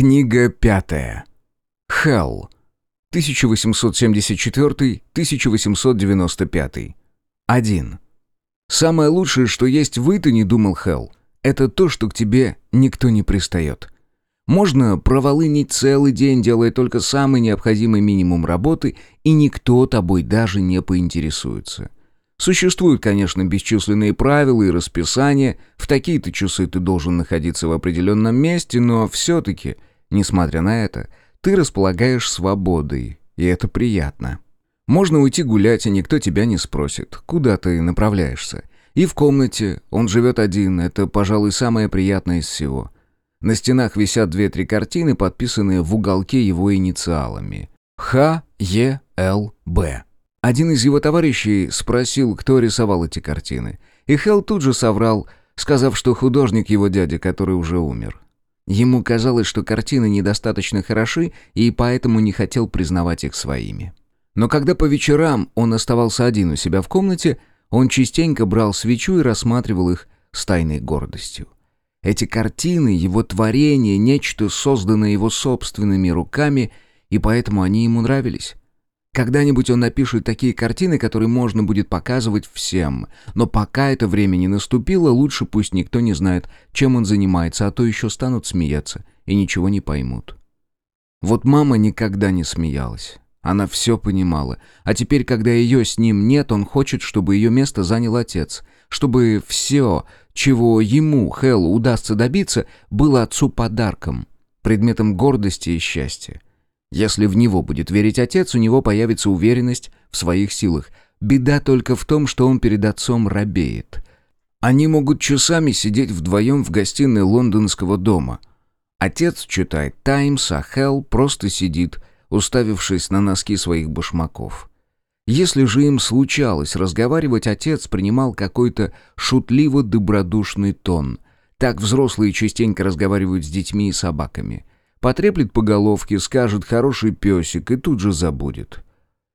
Книга пятая. Хелл. 1874-1895. 1. Самое лучшее, что есть в Итане, думал Хелл, это то, что к тебе никто не пристает. Можно проволынить целый день, делая только самый необходимый минимум работы, и никто тобой даже не поинтересуется. Существуют, конечно, бесчисленные правила и расписания, в такие-то часы ты должен находиться в определенном месте, но все-таки, несмотря на это, ты располагаешь свободой, и это приятно. Можно уйти гулять, и никто тебя не спросит, куда ты направляешься. И в комнате, он живет один, это, пожалуй, самое приятное из всего. На стенах висят две-три картины, подписанные в уголке его инициалами. Х, Е, Л, Б. Один из его товарищей спросил, кто рисовал эти картины. И Хелл тут же соврал, сказав, что художник его дядя, который уже умер. Ему казалось, что картины недостаточно хороши, и поэтому не хотел признавать их своими. Но когда по вечерам он оставался один у себя в комнате, он частенько брал свечу и рассматривал их с тайной гордостью. Эти картины, его творение, нечто созданное его собственными руками, и поэтому они ему нравились. Когда-нибудь он напишет такие картины, которые можно будет показывать всем. Но пока это время не наступило, лучше пусть никто не знает, чем он занимается, а то еще станут смеяться и ничего не поймут. Вот мама никогда не смеялась. Она все понимала. А теперь, когда ее с ним нет, он хочет, чтобы ее место занял отец. Чтобы все, чего ему, Хэллу, удастся добиться, было отцу подарком, предметом гордости и счастья. Если в него будет верить отец, у него появится уверенность в своих силах. Беда только в том, что он перед отцом робеет. Они могут часами сидеть вдвоем в гостиной лондонского дома. Отец читает «Таймс», а Хелл просто сидит, уставившись на носки своих башмаков. Если же им случалось разговаривать, отец принимал какой-то шутливо-добродушный тон. Так взрослые частенько разговаривают с детьми и собаками. Потреплет по головке, скажет «хороший песик» и тут же забудет.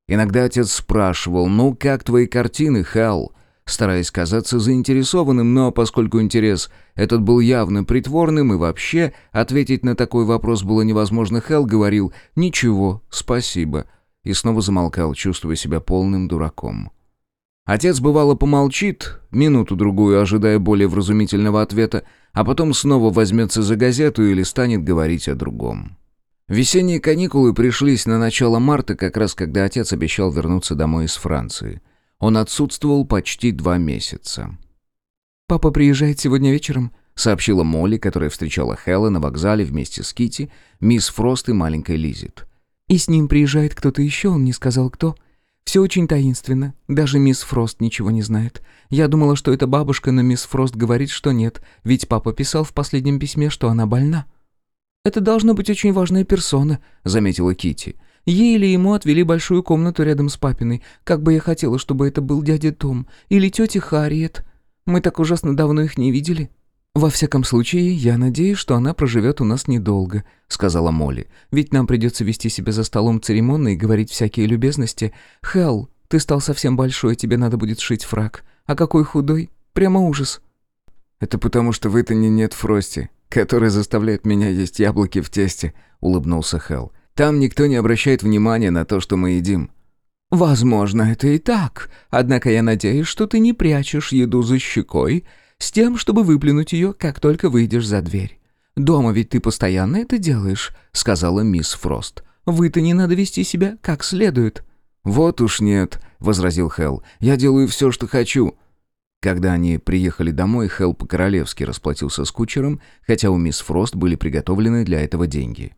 Иногда отец спрашивал «ну как твои картины, Хал?» стараясь казаться заинтересованным, но поскольку интерес этот был явно притворным и вообще ответить на такой вопрос было невозможно, Хэл говорил «ничего, спасибо» и снова замолкал, чувствуя себя полным дураком. Отец бывало помолчит, минуту-другую ожидая более вразумительного ответа, а потом снова возьмется за газету или станет говорить о другом. Весенние каникулы пришлись на начало марта, как раз когда отец обещал вернуться домой из Франции. Он отсутствовал почти два месяца. «Папа приезжает сегодня вечером», — сообщила Молли, которая встречала Хэлла на вокзале вместе с Кити, мисс Фрост и маленькой Лизит. «И с ним приезжает кто-то еще, он не сказал кто. Все очень таинственно. Даже мисс Фрост ничего не знает. Я думала, что это бабушка, но мисс Фрост говорит, что нет, ведь папа писал в последнем письме, что она больна. Это должна быть очень важная персона, заметила Кити. Ей или ему отвели большую комнату рядом с папиной. Как бы я хотела, чтобы это был дядя Том или тетя Харриет. Мы так ужасно давно их не видели. «Во всяком случае, я надеюсь, что она проживет у нас недолго», — сказала Молли. «Ведь нам придется вести себя за столом церемонно и говорить всякие любезности. Хелл, ты стал совсем большой, тебе надо будет шить фраг. А какой худой? Прямо ужас». «Это потому, что в Итане нет Фрости, который заставляет меня есть яблоки в тесте», — улыбнулся Хелл. «Там никто не обращает внимания на то, что мы едим». «Возможно, это и так. Однако я надеюсь, что ты не прячешь еду за щекой», с тем, чтобы выплюнуть ее, как только выйдешь за дверь. Дома ведь ты постоянно это делаешь», — сказала мисс Фрост. «Вы-то не надо вести себя как следует». «Вот уж нет», — возразил Хелл. «Я делаю все, что хочу». Когда они приехали домой, Хелл по-королевски расплатился с кучером, хотя у мисс Фрост были приготовлены для этого деньги.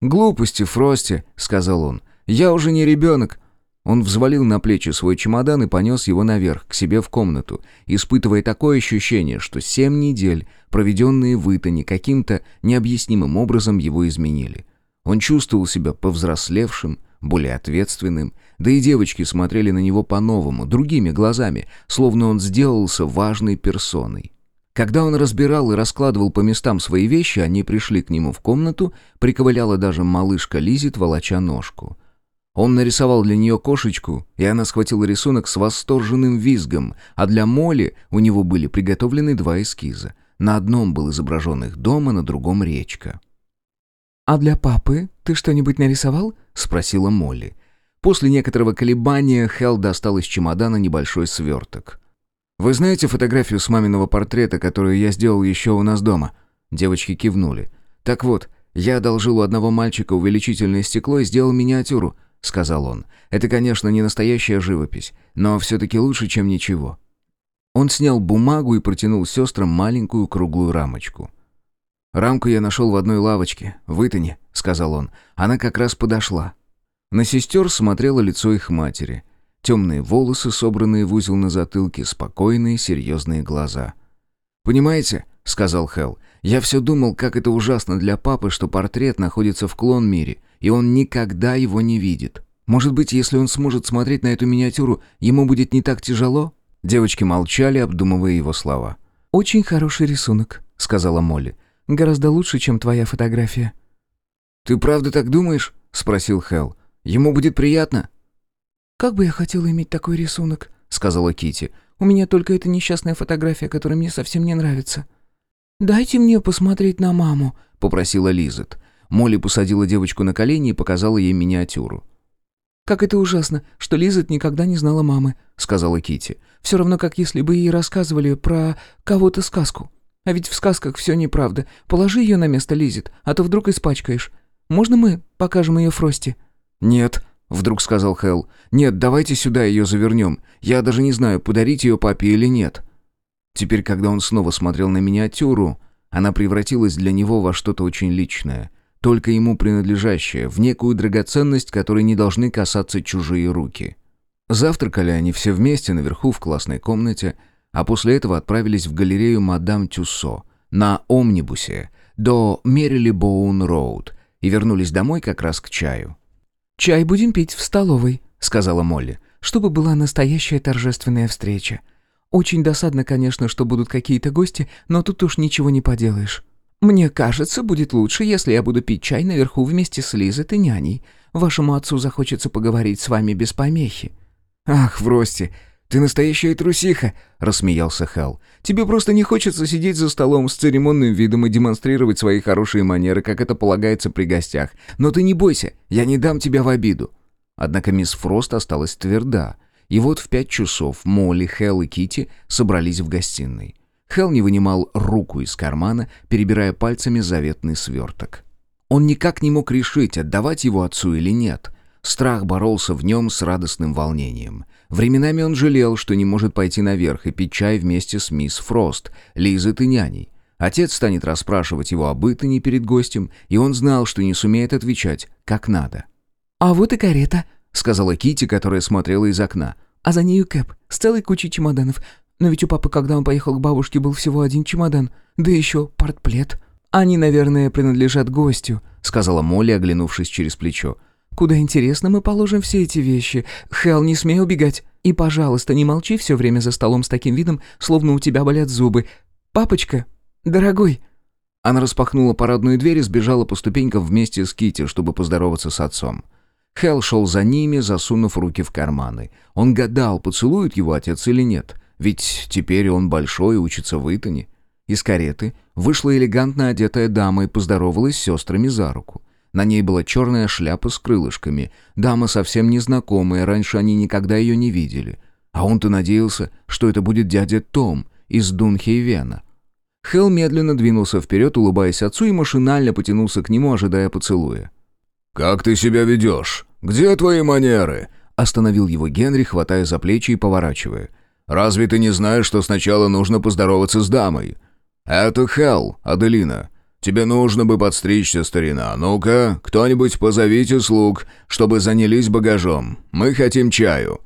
«Глупости, Фрости», — сказал он. «Я уже не ребенок. Он взвалил на плечи свой чемодан и понес его наверх, к себе в комнату, испытывая такое ощущение, что семь недель, проведенные в Итане, каким-то необъяснимым образом его изменили. Он чувствовал себя повзрослевшим, более ответственным, да и девочки смотрели на него по-новому, другими глазами, словно он сделался важной персоной. Когда он разбирал и раскладывал по местам свои вещи, они пришли к нему в комнату, приковыляла даже малышка Лизит, волоча ножку — он нарисовал для нее кошечку, и она схватила рисунок с восторженным визгом, а для Моли у него были приготовлены два эскиза. На одном был изображен их дом, а на другом речка. «А для папы ты что-нибудь нарисовал?» — спросила Молли. После некоторого колебания Хелл достал из чемодана небольшой сверток. «Вы знаете фотографию с маминого портрета, которую я сделал еще у нас дома?» Девочки кивнули. «Так вот, я одолжил у одного мальчика увеличительное стекло и сделал миниатюру», — сказал он. «Это, конечно, не настоящая живопись, но все-таки лучше, чем ничего». Он снял бумагу и протянул сестрам маленькую круглую рамочку. «Рамку я нашел в одной лавочке, в Итоне», — сказал он. «Она как раз подошла». На сестер смотрело лицо их матери. Темные волосы, собранные в узел на затылке, спокойные, серьезные глаза. «Понимаете», — сказал Хелл, — «я все думал, как это ужасно для папы, что портрет находится в клон-мире, и он никогда его не видит. Может быть, если он сможет смотреть на эту миниатюру, ему будет не так тяжело?» Девочки молчали, обдумывая его слова. «Очень хороший рисунок», — сказала Молли. Гораздо лучше, чем твоя фотография». «Ты правда так думаешь?» — спросил Хелл. «Ему будет приятно?» «Как бы я хотела иметь такой рисунок», — сказала Кити. «У меня только эта несчастная фотография, которая мне совсем не нравится». «Дайте мне посмотреть на маму», — попросила Лизет. Молли посадила девочку на колени и показала ей миниатюру. «Как это ужасно, что Лизет никогда не знала мамы», — сказала Кити. «Все равно, как если бы ей рассказывали про кого-то сказку. А ведь в сказках все неправда. Положи ее на место, Лизит, а то вдруг испачкаешь. Можно мы покажем ее Фрости?» «Нет», — вдруг сказал Хелл. «Нет, давайте сюда ее завернем. Я даже не знаю, подарить ее папе или нет». Теперь, когда он снова смотрел на миниатюру, она превратилась для него во что-то очень личное, только ему принадлежащее, в некую драгоценность, которой не должны касаться чужие руки. Завтракали они все вместе наверху в классной комнате — а после этого отправились в галерею «Мадам Тюссо» на омнибусе до Мерили-Боун-Роуд и вернулись домой как раз к чаю. «Чай будем пить в столовой», — сказала Молли, «чтобы была настоящая торжественная встреча. Очень досадно, конечно, что будут какие-то гости, но тут уж ничего не поделаешь. Мне кажется, будет лучше, если я буду пить чай наверху вместе с Лизой и няней. Вашему отцу захочется поговорить с вами без помехи». «Ах, Врости, «Ты настоящая трусиха!» — рассмеялся Хал. «Тебе просто не хочется сидеть за столом с церемонным видом и демонстрировать свои хорошие манеры, как это полагается при гостях. Но ты не бойся, я не дам тебя в обиду». Однако мисс Фрост осталась тверда. И вот в пять часов Молли, Хел и Кити собрались в гостиной. Хел не вынимал руку из кармана, перебирая пальцами заветный сверток. Он никак не мог решить, отдавать его отцу или нет. Страх боролся в нем с радостным волнением. Временами он жалел, что не может пойти наверх и пить чай вместе с мисс Фрост, Лизой и няней. Отец станет расспрашивать его об Итане перед гостем, и он знал, что не сумеет отвечать, как надо. «А вот и карета», — сказала Кити, которая смотрела из окна. «А за нею Кэп, с целой кучей чемоданов. Но ведь у папы, когда он поехал к бабушке, был всего один чемодан. Да еще портплет». «Они, наверное, принадлежат гостю», — сказала Молли, оглянувшись через плечо. Куда интересно мы положим все эти вещи? Хел, не смей убегать. И, пожалуйста, не молчи все время за столом с таким видом, словно у тебя болят зубы. Папочка, дорогой». Она распахнула парадную дверь и сбежала по ступенькам вместе с Кити, чтобы поздороваться с отцом. Хел шел за ними, засунув руки в карманы. Он гадал, поцелует его отец или нет, ведь теперь он большой и учится в Итоне. Из кареты вышла элегантно одетая дама и поздоровалась с сестрами за руку. На ней была черная шляпа с крылышками. Дама совсем незнакомая, раньше они никогда ее не видели. А он-то надеялся, что это будет дядя Том из Дунхейвена. Хелл медленно двинулся вперед, улыбаясь отцу, и машинально потянулся к нему, ожидая поцелуя. «Как ты себя ведешь? Где твои манеры?» Остановил его Генри, хватая за плечи и поворачивая. «Разве ты не знаешь, что сначала нужно поздороваться с дамой?» «Это Хелл, Аделина. Тебе нужно бы подстричься, старина. Ну-ка, кто-нибудь позовите слуг, чтобы занялись багажом. Мы хотим чаю».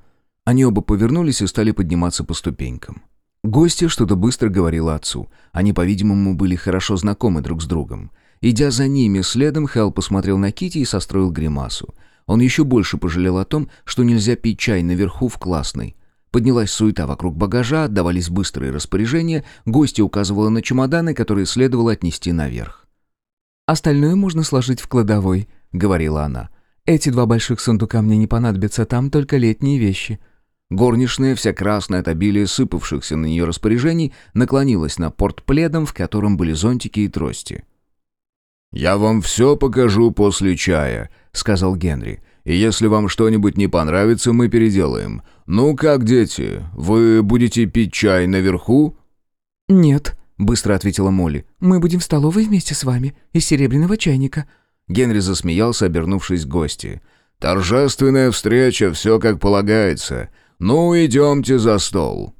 Они оба повернулись и стали подниматься по ступенькам. Гостья что-то быстро говорила отцу. Они, по-видимому, были хорошо знакомы друг с другом. Идя за ними следом, Хелл посмотрел на Кити и состроил гримасу. Он еще больше пожалел о том, что нельзя пить чай наверху в классной. Поднялась суета вокруг багажа, отдавались быстрые распоряжения, гостья указывала на чемоданы, которые следовало отнести наверх. «Остальное можно сложить в кладовой», — говорила она. «Эти два больших сундука мне не понадобятся, там только летние вещи». Горничная, вся красная от обилия сыпавшихся на нее распоряжений, наклонилась на порт пледом, в котором были зонтики и трости. «Я вам все покажу после чая», — сказал Генри. «И если вам что-нибудь не понравится, мы переделаем. Ну как, дети, вы будете пить чай наверху?» «Нет», — быстро ответила Молли. «Мы будем в столовой вместе с вами, из серебряного чайника». Генри засмеялся, обернувшись к гости. «Торжественная встреча, все как полагается. Ну, идемте за стол».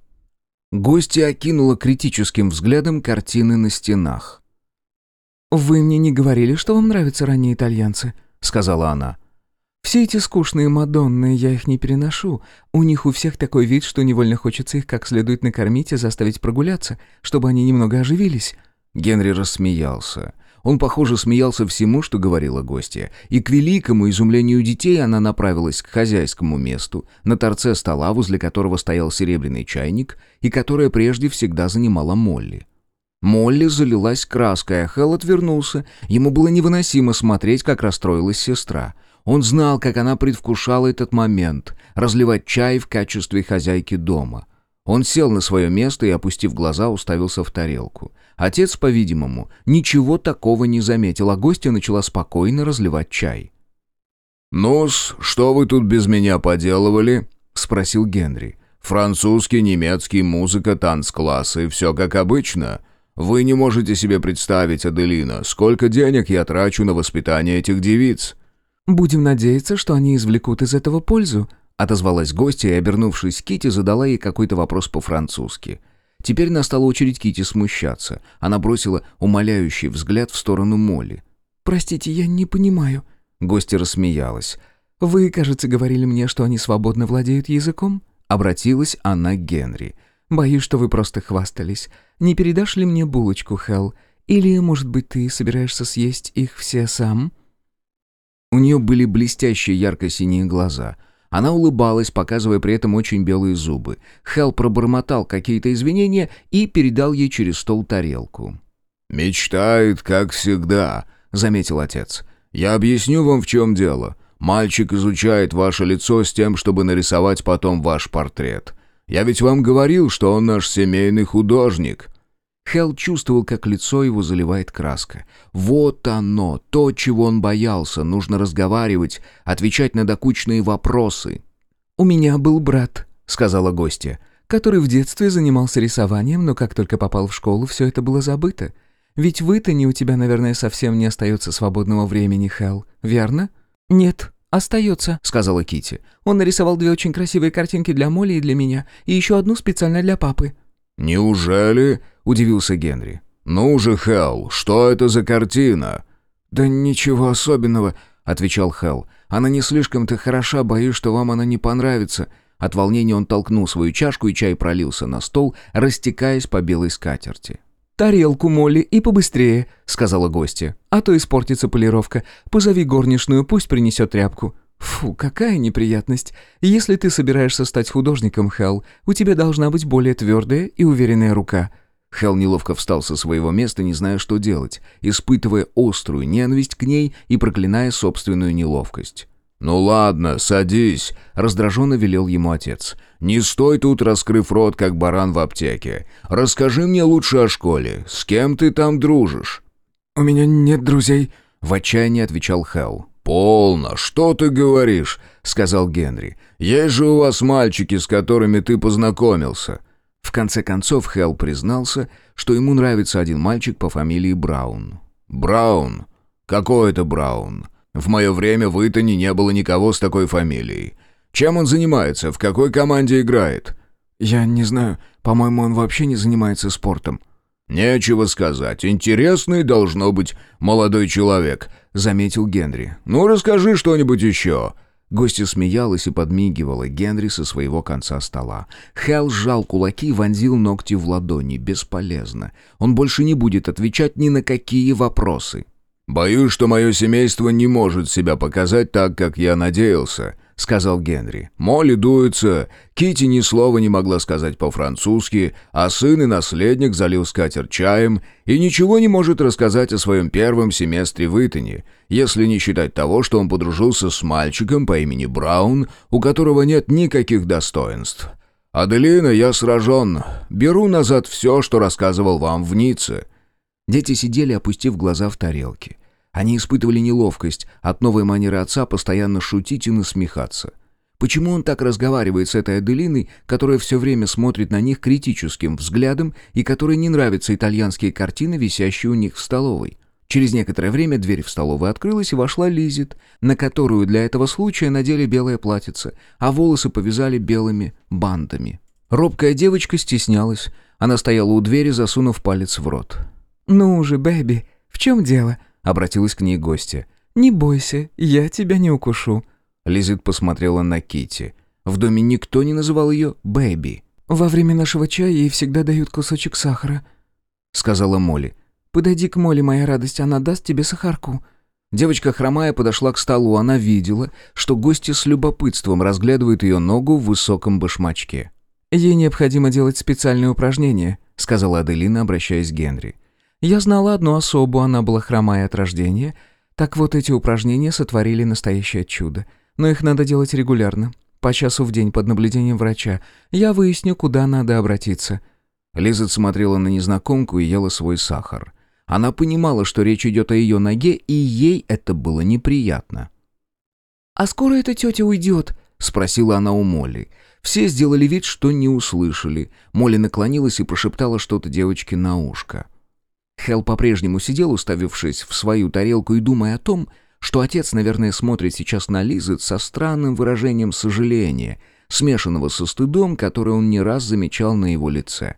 Гостья окинула критическим взглядом картины на стенах. «Вы мне не говорили, что вам нравятся ранние итальянцы?» — сказала она. «Все эти скучные Мадонны, я их не переношу. У них у всех такой вид, что невольно хочется их как следует накормить и заставить прогуляться, чтобы они немного оживились». Генри рассмеялся. Он, похоже, смеялся всему, что говорила гостья, и к великому изумлению детей она направилась к хозяйскому месту, на торце стола, возле которого стоял серебряный чайник, и которое прежде всегда занимала Молли. Молли залилась краской, а Хелл отвернулся. Ему было невыносимо смотреть, как расстроилась сестра. Он знал, как она предвкушала этот момент — разливать чай в качестве хозяйки дома. Он сел на свое место и, опустив глаза, уставился в тарелку. Отец, по-видимому, ничего такого не заметил, а гостья начала спокойно разливать чай. «Ну-с, что вы тут без меня поделывали?» — спросил Генри. «Французский, немецкий, музыка, танцклассы — все как обычно. Вы не можете себе представить, Аделина, сколько денег я трачу на воспитание этих девиц». «Будем надеяться, что они извлекут из этого пользу», — отозвалась гостья и, обернувшись к Кити, задала ей какой-то вопрос по-французски. Теперь настала очередь Кити смущаться. Она бросила умоляющий взгляд в сторону Молли. «Простите, я не понимаю». Гостья рассмеялась. «Вы, кажется, говорили мне, что они свободно владеют языком?» Обратилась она к Генри. «Боюсь, что вы просто хвастались. Не передашь ли мне булочку, Хелл? Или, может быть, ты собираешься съесть их все сам?» У нее были блестящие ярко-синие глаза. Она улыбалась, показывая при этом очень белые зубы. Хелл пробормотал какие-то извинения и передал ей через стол тарелку. «Мечтает, как всегда», — заметил отец. «Я объясню вам, в чем дело. Мальчик изучает ваше лицо с тем, чтобы нарисовать потом ваш портрет. Я ведь вам говорил, что он наш семейный художник». Хелл чувствовал, как лицо его заливает краска. Вот оно, то, чего он боялся. Нужно разговаривать, отвечать на докучные вопросы. «У меня был брат», — сказала гостья, «который в детстве занимался рисованием, но как только попал в школу, все это было забыто. Ведь в Итане у тебя, наверное, совсем не остается свободного времени, Хелл, верно?» «Нет», «Остается», — сказала Кити. «Он нарисовал две очень красивые картинки для Молли и для меня, и еще одну специально для папы». «Неужели?» — удивился Генри. «Ну же, Хелл, что это за картина?» «Да ничего особенного», — отвечал Хелл. «Она не слишком-то хороша, боюсь, что вам она не понравится». От волнения он толкнул свою чашку, и чай пролился на стол, растекаясь по белой скатерти. «Тарелку, Молли, и побыстрее», — сказала гостья. «А то испортится полировка. Позови горничную, пусть принесет тряпку». «Фу, какая неприятность. Если ты собираешься стать художником, Хелл, у тебя должна быть более твердая и уверенная рука». Хелл неловко встал со своего места, не зная, что делать, испытывая острую ненависть к ней и проклиная собственную неловкость. «Ну ладно, садись», — раздраженно велел ему отец. «Не стой тут, раскрыв рот, как баран в аптеке. Расскажи мне лучше о школе. С кем ты там дружишь?» «У меня нет друзей», — в отчаянии отвечал Хелл. «Полно, что ты говоришь?» — сказал Генри. «Есть же у вас мальчики, с которыми ты познакомился». В конце концов Хелл признался, что ему нравится один мальчик по фамилии Браун. «Браун? Какой это Браун? В мое время в Итоне не было никого с такой фамилией. Чем он занимается? В какой команде играет?» «Я не знаю. По-моему, он вообще не занимается спортом». «Нечего сказать. Интересный должно быть молодой человек», — заметил Генри. «Ну, расскажи что-нибудь еще». Гостья смеялась и подмигивала Генри со своего конца стола. Хелл сжал кулаки и вонзил ногти в ладони. Бесполезно. Он больше не будет отвечать ни на какие вопросы. «Боюсь, что мое семейство не может себя показать так, как я надеялся», — сказал Генри. «Молли дуется, Кити ни слова не могла сказать по-французски, а сын и наследник залил скатер чаем и ничего не может рассказать о своем первом семестре в Итоне, если не считать того, что он подружился с мальчиком по имени Браун, у которого нет никаких достоинств. Аделина, я сражен. Беру назад все, что рассказывал вам в Ницце». Дети сидели, опустив глаза в тарелки. Они испытывали неловкость от новой манеры отца постоянно шутить и насмехаться. Почему он так разговаривает с этой Аделиной, которая все время смотрит на них критическим взглядом и которой не нравятся итальянские картины, висящие у них в столовой? Через некоторое время дверь в столовую открылась, и вошла Лизит, на которую для этого случая надели белое платьице, а волосы повязали белыми бандами. Робкая девочка стеснялась. Она стояла у двери, засунув палец в рот. «Ну же, Бэби, в чем дело?» — обратилась к ней гостья. «Не бойся, я тебя не укушу». Лизит посмотрела на Кити. В доме никто не называл ее Бэби. «Во время нашего чая ей всегда дают кусочек сахара», — сказала Молли. «Подойди к Молли, моя радость, она даст тебе сахарку». Девочка, хромая, подошла к столу. Она видела, что гости с любопытством разглядывают ее ногу в высоком башмачке. «Ей необходимо делать специальные упражнения», — сказала Аделина, обращаясь к Генри. «Я знала одну особу, она была хромая от рождения. Так вот, эти упражнения сотворили настоящее чудо но их надо делать регулярно, по часу в день под наблюдением врача. Я выясню, куда надо обратиться». Лиза смотрела на незнакомку и ела свой сахар. Она понимала, что речь идет о ее ноге, и ей это было неприятно. «А скоро эта тетя уйдет?» — спросила она у Молли. Все сделали вид, что не услышали. Молли наклонилась и прошептала что-то девочке на ушко. Хел по-прежнему сидел, уставившись в свою тарелку и думая о том, что отец, наверное, смотрит сейчас на Лизет со странным выражением сожаления, смешанного со стыдом, который он не раз замечал на его лице.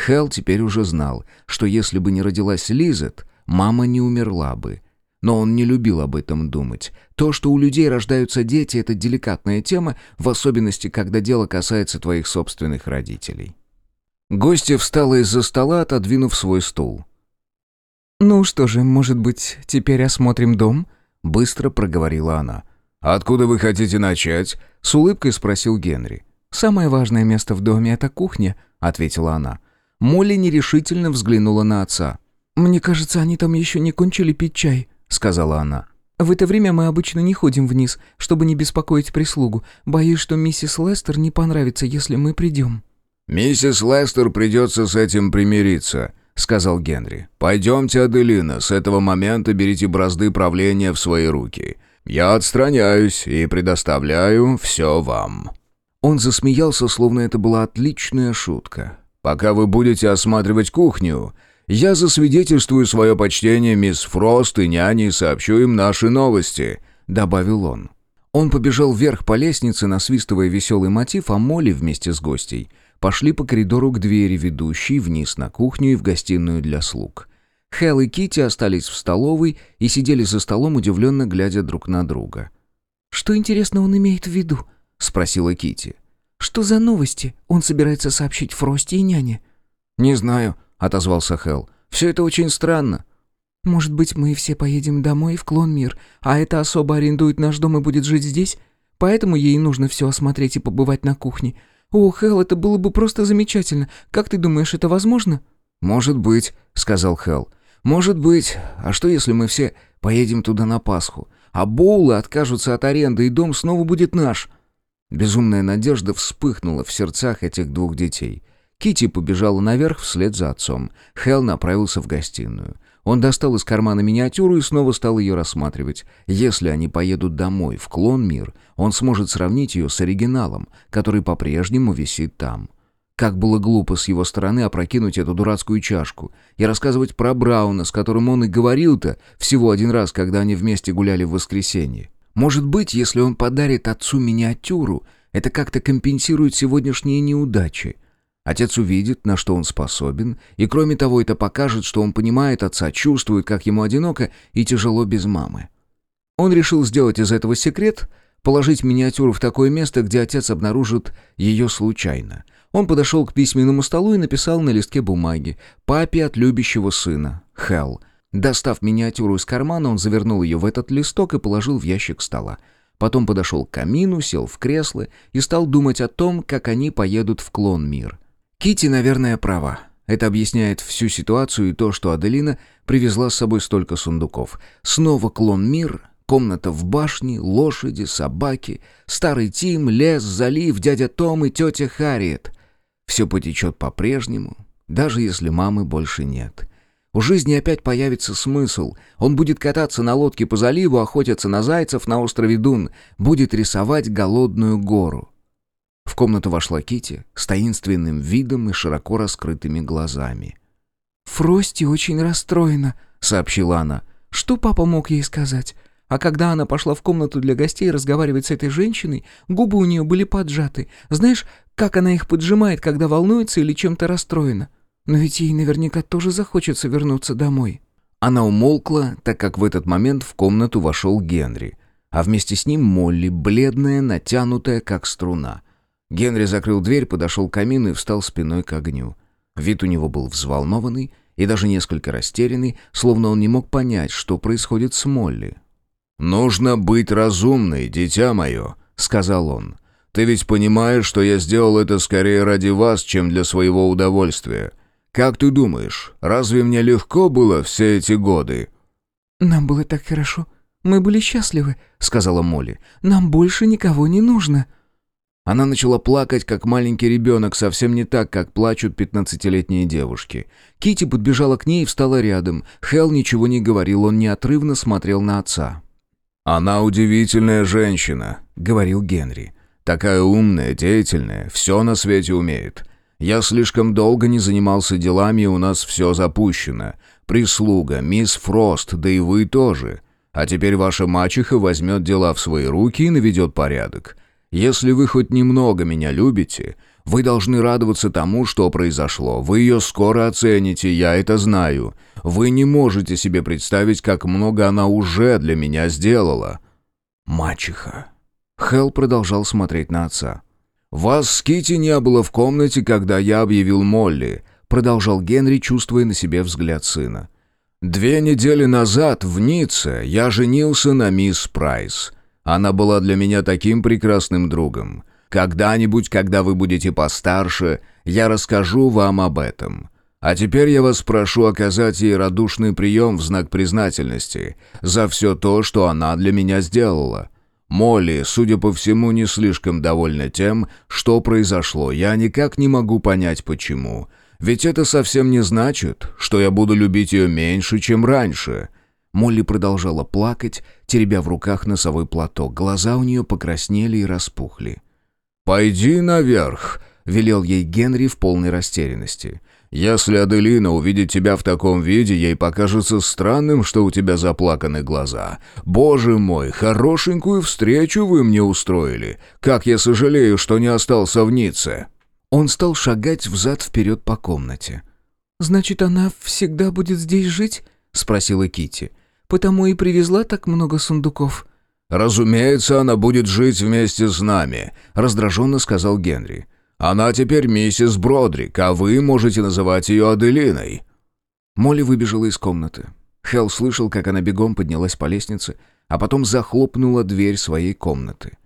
Хелл теперь уже знал, что если бы не родилась Лизет, мама не умерла бы. Но он не любил об этом думать. То, что у людей рождаются дети, это деликатная тема, в особенности, когда дело касается твоих собственных родителей. Гостья встала из-за стола, отодвинув свой стул. «Ну что же, может быть, теперь осмотрим дом?» — быстро проговорила она. «Откуда вы хотите начать?» — с улыбкой спросил Генри. «Самое важное место в доме — это кухня», — ответила она. Молли нерешительно взглянула на отца. «Мне кажется, они там еще не кончили пить чай», — сказала она. «В это время мы обычно не ходим вниз, чтобы не беспокоить прислугу. Боюсь, что миссис Лестер не понравится, если мы придем». «Миссис Лестер придется с этим примириться», — сказал Генри. «Пойдемте, Аделина, с этого момента берите бразды правления в свои руки. Я отстраняюсь и предоставляю все вам». Он засмеялся, словно это была отличная шутка. «Пока вы будете осматривать кухню, я засвидетельствую свое почтение мисс Фрост и няне и сообщу им наши новости», — добавил он. Он побежал вверх по лестнице, насвистывая веселый мотив, а Молли вместе с гостей — пошли по коридору к двери, ведущей вниз на кухню и в гостиную для слуг. Хелл и Кити остались в столовой и сидели за столом, удивленно глядя друг на друга. «Что, интересно, он имеет в виду?» — спросила Кити. «Что за новости он собирается сообщить Фрости и няне?» «Не знаю», — отозвался Хелл. «Все это очень странно». «Может быть, мы все поедем домой в Клонмир, а эта особа арендует наш дом и будет жить здесь? Поэтому ей нужно все осмотреть и побывать на кухне. «О, Хелл, это было бы просто замечательно. Как ты думаешь, это возможно?» «Может быть», — сказал Хелл. «Может быть. А что, если мы все поедем туда на Пасху? А Боулы откажутся от аренды, и дом снова будет наш?» Безумная надежда вспыхнула в сердцах этих двух детей. Кити побежала наверх вслед за отцом. Хелл направился в гостиную. Он достал из кармана миниатюру и снова стал ее рассматривать. Если они поедут домой, в клон мир, он сможет сравнить ее с оригиналом, который по-прежнему висит там. Как было глупо с его стороны опрокинуть эту дурацкую чашку и рассказывать про Брауна, с которым он и говорил-то всего один раз, когда они вместе гуляли в воскресенье. Может быть, если он подарит отцу миниатюру, это как-то компенсирует сегодняшние неудачи. Отец увидит, на что он способен, и кроме того, это покажет, что он понимает отца, чувствует, как ему одиноко и тяжело без мамы. Он решил сделать из этого секрет, положить миниатюру в такое место, где отец обнаружит ее случайно. Он подошел к письменному столу и написал на листке бумаги «Папе от любящего сына, Хелл». Достав миниатюру из кармана, он завернул ее в этот листок и положил в ящик стола. Потом подошел к камину, сел в кресло и стал думать о том, как они поедут в клон мир. Кити, наверное, права. Это объясняет всю ситуацию и то, что Аделина привезла с собой столько сундуков. Снова клон мир, комната в башне, лошади, собаки, старый Тим, лес, залив, дядя Том и тетя Харриет. Все потечет по-прежнему, даже если мамы больше нет. У жизни опять появится смысл. Он будет кататься на лодке по заливу, охотиться на зайцев на острове Дун, будет рисовать голодную гору. В комнату вошла Кити с таинственным видом и широко раскрытыми глазами. «Фрости очень расстроена», — сообщила она. «Что папа мог ей сказать? А когда она пошла в комнату для гостей разговаривать с этой женщиной, губы у нее были поджаты. Знаешь, как она их поджимает, когда волнуется или чем-то расстроена? Но ведь ей наверняка тоже захочется вернуться домой». Она умолкла, так как в этот момент в комнату вошел Генри, а вместе с ним Молли, бледная, натянутая, как струна. Генри закрыл дверь, подошел к камину и встал спиной к огню. Вид у него был взволнованный и даже несколько растерянный, словно он не мог понять, что происходит с Молли. «Нужно быть разумной, дитя мое», — сказал он. «Ты ведь понимаешь, что я сделал это скорее ради вас, чем для своего удовольствия. Как ты думаешь, разве мне легко было все эти годы?» «Нам было так хорошо. Мы были счастливы», — сказала Молли. «Нам больше никого не нужно». Она начала плакать, как маленький ребенок, совсем не так, как плачут пятнадцатилетние девушки. Кити подбежала к ней и встала рядом. Хел ничего не говорил, он неотрывно смотрел на отца. «Она удивительная женщина», — говорил Генри. «Такая умная, деятельная, все на свете умеет. Я слишком долго не занимался делами, и у нас все запущено. Прислуга, мисс Фрост, да и вы тоже. А теперь ваша мачеха возьмет дела в свои руки и наведет порядок. Если вы хоть немного меня любите, вы должны радоваться тому, что произошло. Вы ее скоро оцените, я это знаю. Вы не можете себе представить, как много она уже для меня сделала». «Мачеха». Хелл продолжал смотреть на отца. «Вас с Кити не было в комнате, когда я объявил Молли», продолжал Генри, чувствуя на себе взгляд сына. «Две недели назад в Ницце я женился на мисс Прайс. Она была для меня таким прекрасным другом. Когда-нибудь, когда вы будете постарше, я расскажу вам об этом. А теперь я вас прошу оказать ей радушный прием в знак признательности за все то, что она для меня сделала. Молли, судя по всему, не слишком довольна тем, что произошло. Я никак не могу понять, почему. Ведь это совсем не значит, что я буду любить ее меньше, чем раньше». Молли продолжала плакать, теребя в руках носовой платок. Глаза у нее покраснели и распухли. «Пойди наверх», — велел ей Генри в полной растерянности. «Если Аделина увидит тебя в таком виде, ей покажется странным, что у тебя заплаканы глаза. Боже мой, хорошенькую встречу вы мне устроили. Как я сожалею, что не остался в Ницце». Он стал шагать взад-вперед по комнате. «Значит, она всегда будет здесь жить?» — спросила Кити. «Потому и привезла так много сундуков». «Разумеется, она будет жить вместе с нами», — раздраженно сказал Генри. Она теперь миссис Бродрик, а вы можете называть ее Аделиной». Молли выбежала из комнаты. Хелл слышал, как она бегом поднялась по лестнице, а потом захлопнула дверь своей комнаты.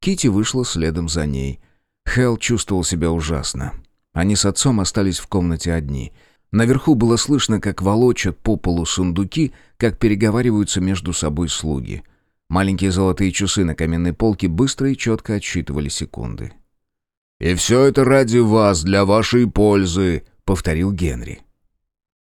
Кити вышла следом за ней. Хелл чувствовал себя ужасно. Они с отцом остались в комнате одни. Наверху было слышно, как волочат по полу сундуки, как переговариваются между собой слуги. Маленькие золотые часы на каменной полке быстро и четко отсчитывали секунды. «И все это ради вас, для вашей пользы», — повторил Генри.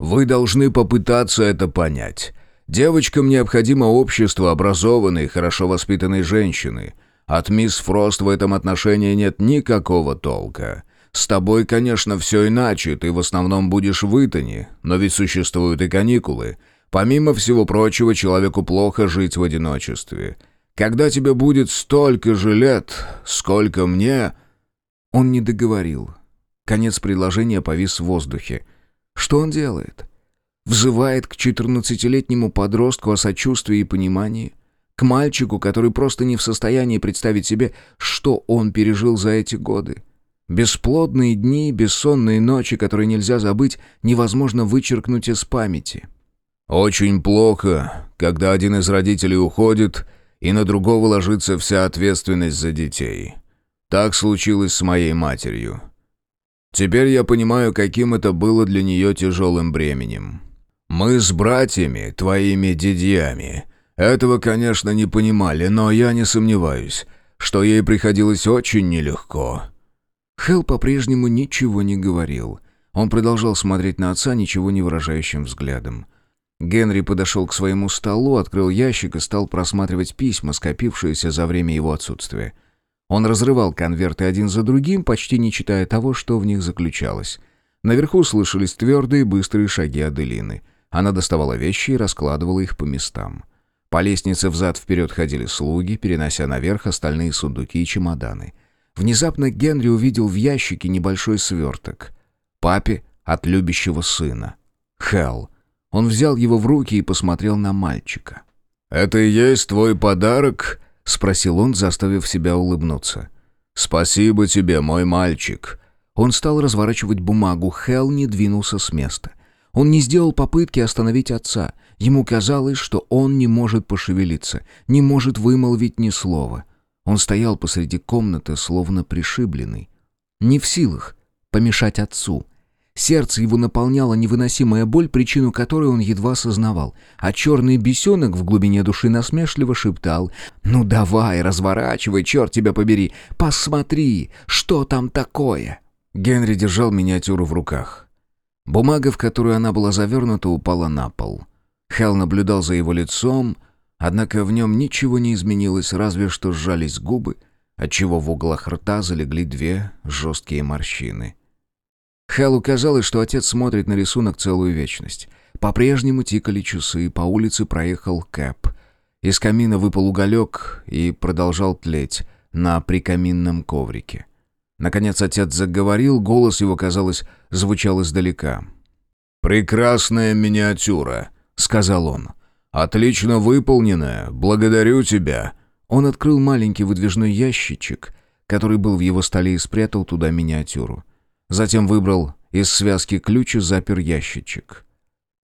«Вы должны попытаться это понять. Девочкам необходимо общество образованной, хорошо воспитанной женщины. От мисс Фрост в этом отношении нет никакого толка. С тобой, конечно, все иначе, ты в основном будешь в Итоне, но ведь существуют и каникулы. Помимо всего прочего, человеку плохо жить в одиночестве. Когда тебе будет столько же лет, сколько мне...» Он не договорил. Конец предложения повис в воздухе. Что он делает? Взывает к четырнадцатилетнему подростку о сочувствии и понимании? К мальчику, который просто не в состоянии представить себе, что он пережил за эти годы? Бесплодные дни, бессонные ночи, которые нельзя забыть, невозможно вычеркнуть из памяти. «Очень плохо, когда один из родителей уходит, и на другого ложится вся ответственность за детей», так случилось с моей матерью. Теперь я понимаю, каким это было для нее тяжелым бременем. Мы с братьями, твоими дядьями, этого, конечно, не понимали, но я не сомневаюсь, что ей приходилось очень нелегко». Хелл по-прежнему ничего не говорил. Он продолжал смотреть на отца ничего не выражающим взглядом. Генри подошел к своему столу, открыл ящик и стал просматривать письма, скопившиеся за время его отсутствия. Он разрывал конверты один за другим, почти не читая того, что в них заключалось. Наверху слышались твердые быстрые шаги Аделины. Она доставала вещи и раскладывала их по местам. По лестнице взад-вперед ходили слуги, перенося наверх остальные сундуки и чемоданы. Внезапно Генри увидел в ящике небольшой сверток. Папе от любящего сына. Хелл. Он взял его в руки и посмотрел на мальчика. «Это и есть твой подарок?» — спросил он, заставив себя улыбнуться. «Спасибо тебе, мой мальчик». Он стал разворачивать бумагу, Хелл не двинулся с места. Он не сделал попытки остановить отца. Ему казалось, что он не может пошевелиться, не может вымолвить ни слова. Он стоял посреди комнаты, словно пришибленный. Не в силах помешать отцу — Сердце его наполняла невыносимая боль, причину которой он едва сознавал. А черный бесенок в глубине души насмешливо шептал «Ну давай, разворачивай, черт тебя побери! Посмотри, что там такое!» Генри держал миниатюру в руках. Бумага, в которую она была завернута, упала на пол. Хелл наблюдал за его лицом, однако в нем ничего не изменилось, разве что сжались губы, отчего в углах рта залегли две жесткие морщины. Хэллу казалось, что отец смотрит на рисунок целую вечность. По-прежнему тикали часы, по улице проехал Кэп. Из камина выпал уголек и продолжал тлеть на прикаминном коврике. Наконец отец заговорил, голос его, казалось, звучал издалека. «Прекрасная миниатюра», — сказал он. «Отлично выполненная. Благодарю тебя». Он открыл маленький выдвижной ящичек, который был в его столе и спрятал туда миниатюру. Затем выбрал из связки ключ и запер ящичек.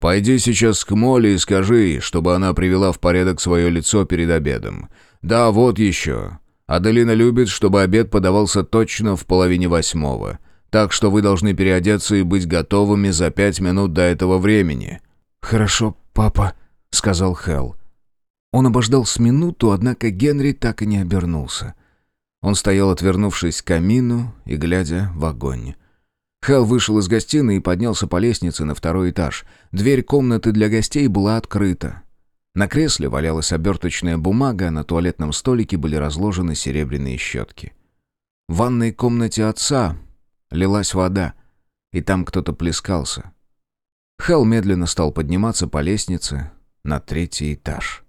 «Пойди сейчас к Молли и скажи, чтобы она привела в порядок свое лицо перед обедом. Да, вот еще. Аделина любит, чтобы обед подавался точно в половине восьмого. Так что вы должны переодеться и быть готовыми за пять минут до этого времени». «Хорошо, папа», — сказал Хелл. Он обождал с минуту, однако Генри так и не обернулся. Он стоял, отвернувшись к камину и глядя в огонь. Хэл вышел из гостиной и поднялся по лестнице на второй этаж. Дверь комнаты для гостей была открыта. На кресле валялась оберточная бумага, на туалетном столике были разложены серебряные щетки. В ванной комнате отца лилась вода, и там кто-то плескался. Хэл медленно стал подниматься по лестнице на третий этаж.